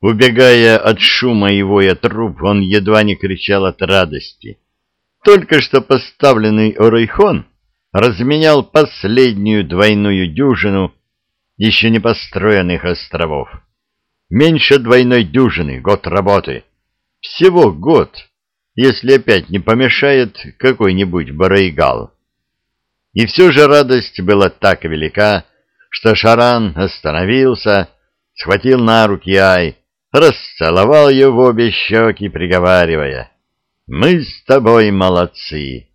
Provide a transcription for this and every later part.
Убегая от шума и воя труп, он едва не кричал от радости. Только что поставленный Орайхон разменял последнюю двойную дюжину еще не построенных островов. Меньше двойной дюжины, год работы. Всего год, если опять не помешает какой-нибудь барайгал. И все же радость была так велика, что Шаран остановился, схватил на руки Ай, расцеловал ее в обе щеки, приговаривая, «Мы с тобой молодцы!»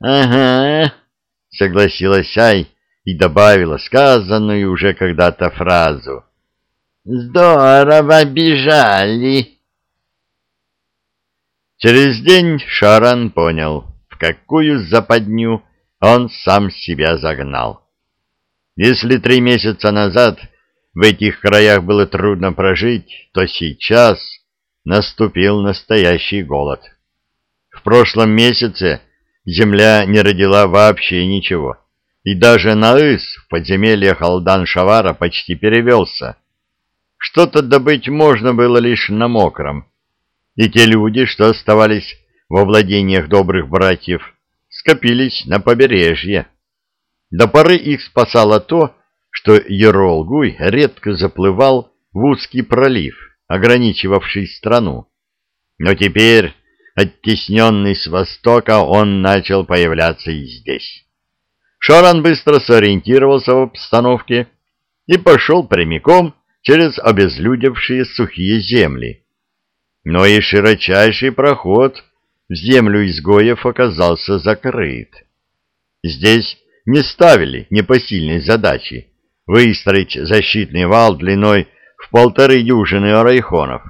«Ага», — согласилась Ай и добавила сказанную уже когда-то фразу. «Здорово бежали!» Через день Шаран понял, в какую западню он сам себя загнал. Если три месяца назад в этих краях было трудно прожить, то сейчас наступил настоящий голод. В прошлом месяце земля не родила вообще ничего, и даже Наыс в подземельях Алдан-Шавара почти перевелся. Что-то добыть можно было лишь на мокром, и те люди, что оставались во владениях добрых братьев, скопились на побережье. До поры их спасало то, что Еролгуй редко заплывал в узкий пролив, ограничивавший страну. Но теперь, оттесненный с востока, он начал появляться и здесь. Шаран быстро сориентировался в обстановке и пошел прямиком через обезлюдевшие сухие земли. Но и широчайший проход в землю изгоев оказался закрыт. Здесь не ставили непосильной задачи выстроить защитный вал длиной в полторы дюжины арайхонов.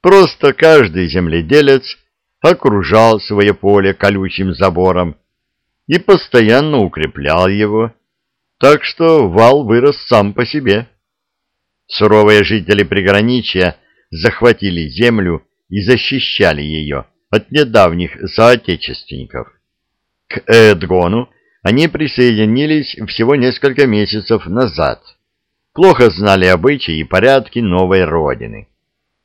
Просто каждый земледелец окружал свое поле колючим забором и постоянно укреплял его, так что вал вырос сам по себе. Суровые жители приграничья захватили землю и защищали ее от недавних соотечественников. К Эдгону они присоединились всего несколько месяцев назад. Плохо знали обычаи и порядки новой родины.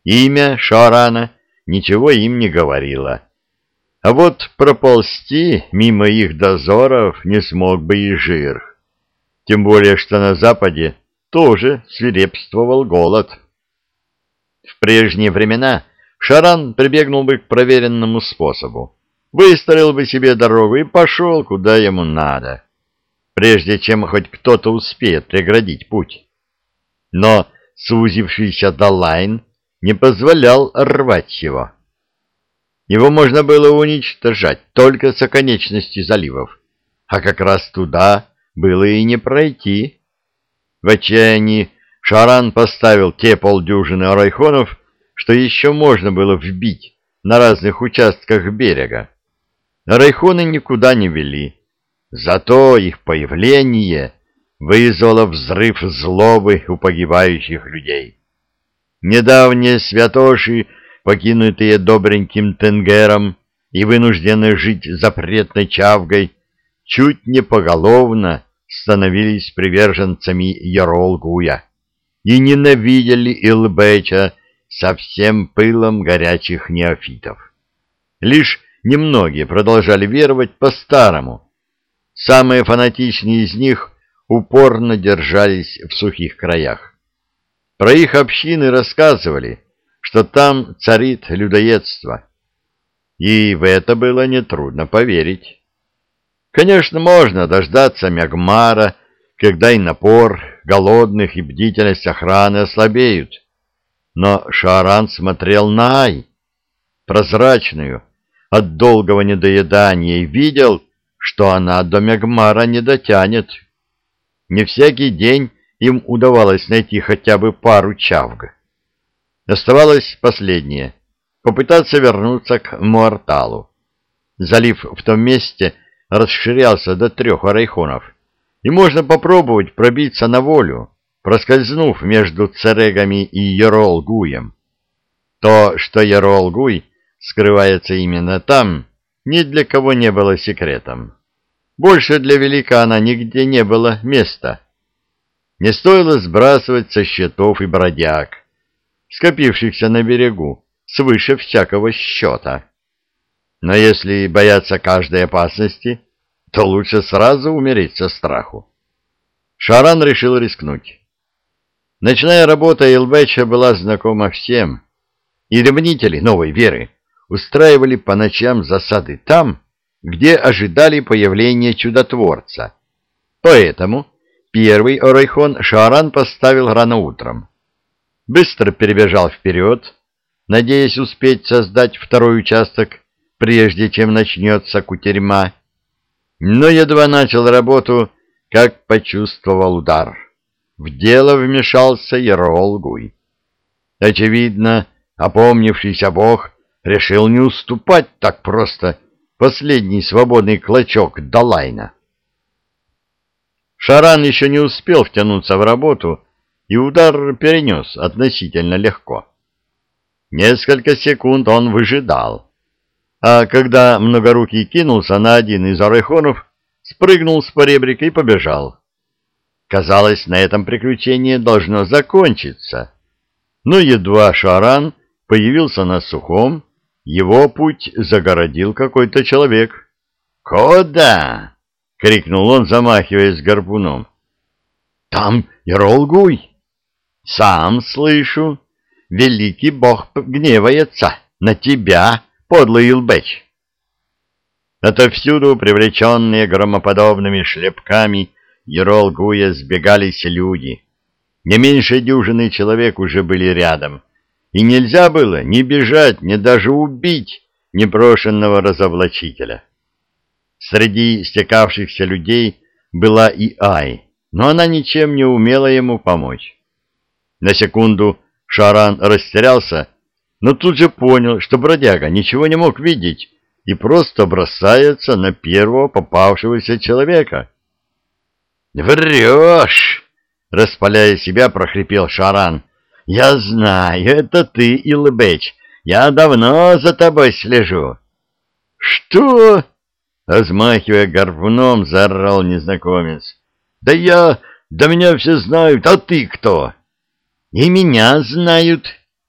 Имя Шарана ничего им не говорило. А вот проползти мимо их дозоров не смог бы и жир. Тем более, что на западе тоже свирепствовал голод. В прежние времена Шаран прибегнул бы к проверенному способу. Выстроил бы себе дорогу и пошел, куда ему надо, прежде чем хоть кто-то успеет преградить путь. Но сузившийся Далайн не позволял рвать его. Его можно было уничтожать только с оконечности заливов, а как раз туда было и не пройти. В отчаянии Шаран поставил те полдюжины арайхонов, что еще можно было вбить на разных участках берега. Райхоны никуда не вели, зато их появление вызвало взрыв злобы у погибающих людей. Недавние святоши, покинутые добреньким Тенгером и вынужденные жить запретной чавгой, чуть не поголовно становились приверженцами Яролгуя и ненавидели Илбеча со всем пылом горячих неофитов. Лишь немногие продолжали веровать по-старому. Самые фанатичные из них упорно держались в сухих краях. Про их общины рассказывали, что там царит людоедство. И в это было нетрудно поверить. Конечно, можно дождаться Мягмара, когда и напор голодных и бдительность охраны ослабеют. Но Шааран смотрел на Ай, прозрачную, от долгого недоедания, и видел, что она до Мегмара не дотянет. Не всякий день им удавалось найти хотя бы пару чавг. Оставалось последнее — попытаться вернуться к Муарталу. Залив в том месте расширялся до трех арайхонов, и можно попробовать пробиться на волю, проскользнув между Церегами и Еролгуем. То, что Еролгуй скрывается именно там, ни для кого не было секретом. Больше для великана нигде не было места. Не стоило сбрасывать со счетов и бродяг. скопившихся на берегу, свыше всякого счета. Но если бояться каждой опасности, то лучше сразу умереть со страху. Шаран решил рискнуть. Ночная работа Илбеча была знакома всем, и ревнители новой веры устраивали по ночам засады там, где ожидали появления чудотворца. Поэтому первый Орайхон Шаран поставил рано утром. Быстро перебежал вперед, надеясь успеть создать второй участок, прежде чем начнется кутерьма, но едва начал работу, как почувствовал удар. В дело вмешался Ерол Гуй. Очевидно, опомнившийся бог решил не уступать так просто последний свободный клочок Далайна. Шаран еще не успел втянуться в работу, и удар перенес относительно легко. Несколько секунд он выжидал, а когда Многорукий кинулся на один из орехонов, спрыгнул с поребрика и побежал. Казалось, на этом приключение должно закончиться, но едва Шаран появился на сухом, его путь загородил какой-то человек. «Куда?» — крикнул он, замахиваясь гарпуном. «Там Иролгуй!» «Сам слышу. Великий бог гневается на тебя, подлый Илбеч!» Отовсюду, привлеченные громоподобными шлепками, Еролгуя сбегались люди. Не меньше дюжины человек уже были рядом — и нельзя было ни бежать, ни даже убить непрошенного разоблачителя. Среди стекавшихся людей была и Ай, но она ничем не умела ему помочь. На секунду Шаран растерялся, но тут же понял, что бродяга ничего не мог видеть и просто бросается на первого попавшегося человека. «Врешь!» — распаляя себя, прохрипел Шаран. Я знаю, это ты, Илбеч. Я давно за тобой слежу. Что? Размахивая горбуном, заорал незнакомец. Да я... Да меня все знают, а ты кто? И меня знают,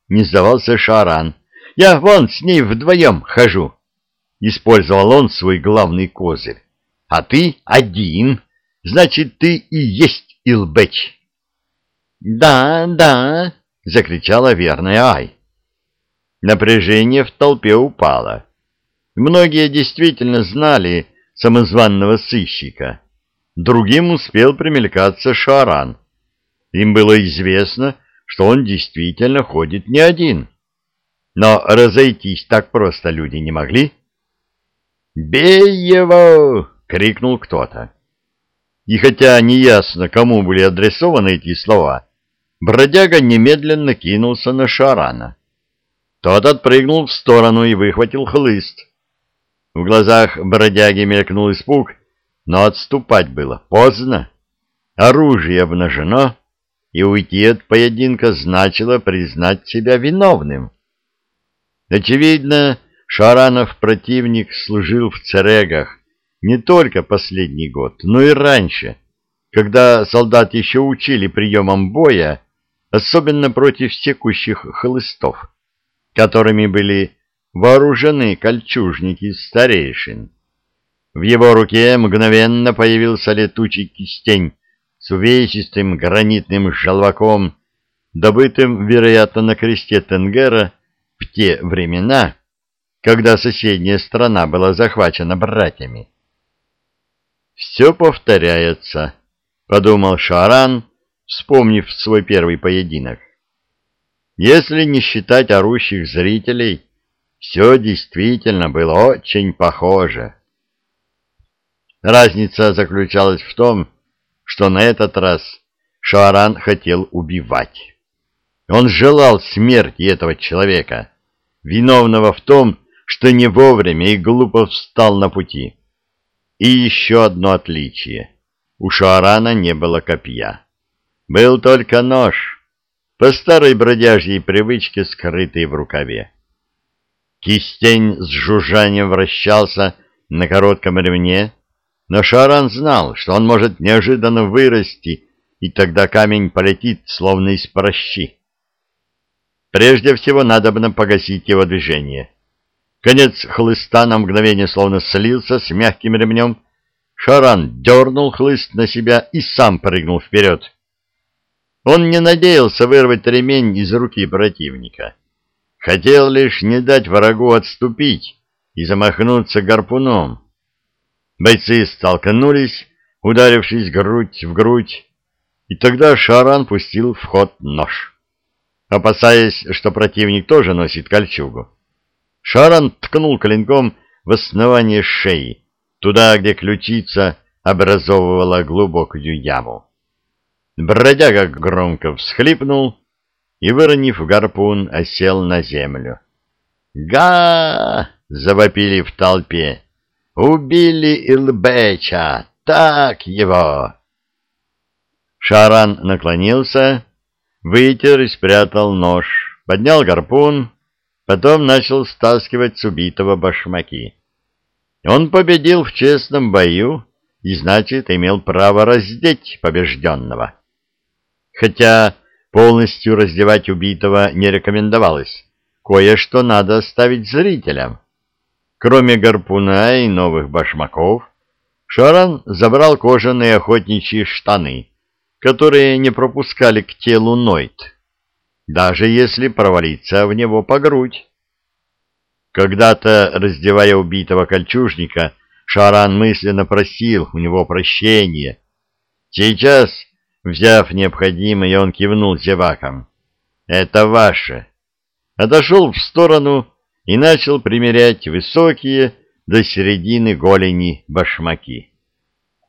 не сдавался Шаран. Я вон с ней вдвоем хожу. Использовал он свой главный козырь. А ты один, значит, ты и есть Илбеч. Да, да, — закричала верная Ай. Напряжение в толпе упало. Многие действительно знали самозванного сыщика. Другим успел примелькаться Шаран. Им было известно, что он действительно ходит не один. Но разойтись так просто люди не могли. «Бей его!» — крикнул кто-то. И хотя неясно, кому были адресованы эти слова, бродяга немедленно кинулся на Шарана. Тот отпрыгнул в сторону и выхватил хлыст. В глазах бродяги мелькнул испуг, но отступать было поздно. Оружие обнажено, и уйти от поединка значило признать себя виновным. Очевидно, Шаранов противник служил в церегах не только последний год, но и раньше, когда солдат еще учили приемам боя особенно против секущих хлыстов, которыми были вооружены кольчужники старейшин. В его руке мгновенно появился летучий кистень с увесистым гранитным желваком, добытым, вероятно, на кресте Тенгера в те времена, когда соседняя страна была захвачена братьями. «Все повторяется», — подумал Шаран, вспомнив свой первый поединок. Если не считать орущих зрителей, все действительно было очень похоже. Разница заключалась в том, что на этот раз Шааран хотел убивать. Он желал смерти этого человека, виновного в том, что не вовремя и глупо встал на пути. И еще одно отличие. У Шаарана не было копья. Был только нож, по старой бродяжьей привычке скрытый в рукаве. Кистень с жужжанием вращался на коротком ремне, но Шаран знал, что он может неожиданно вырасти, и тогда камень полетит, словно из прощи. прежде всего надобно погасить его движение. Конец хлыста на мгновение словно слился с мягким ремнем. Шаран дернул хлыст на себя и сам прыгнул вперед. Он не надеялся вырвать ремень из руки противника. Хотел лишь не дать врагу отступить и замахнуться гарпуном. Бойцы столкнулись, ударившись грудь в грудь, и тогда Шаран пустил в ход нож, опасаясь, что противник тоже носит кольчугу. Шаран ткнул клинком в основание шеи, туда, где ключица образовывала глубокую яму. Бродяга громко всхлипнул и, выронив гарпун, осел на землю. «Га!» — завопили в толпе. «Убили Илбеча! Так его!» Шаран наклонился, вытер и спрятал нож, поднял гарпун, потом начал стаскивать с убитого башмаки. Он победил в честном бою и, значит, имел право раздеть побежденного. Хотя полностью раздевать убитого не рекомендовалось, кое-что надо оставить зрителям. Кроме гарпуна и новых башмаков, Шаран забрал кожаные охотничьи штаны, которые не пропускали к телу Нойт, даже если провалиться в него по грудь. Когда-то, раздевая убитого кольчужника, Шаран мысленно просил у него прощения. Сейчас, взяв необходимое, он кивнул зевакам. «Это ваше». Отошел в сторону и начал примерять высокие до середины голени башмаки.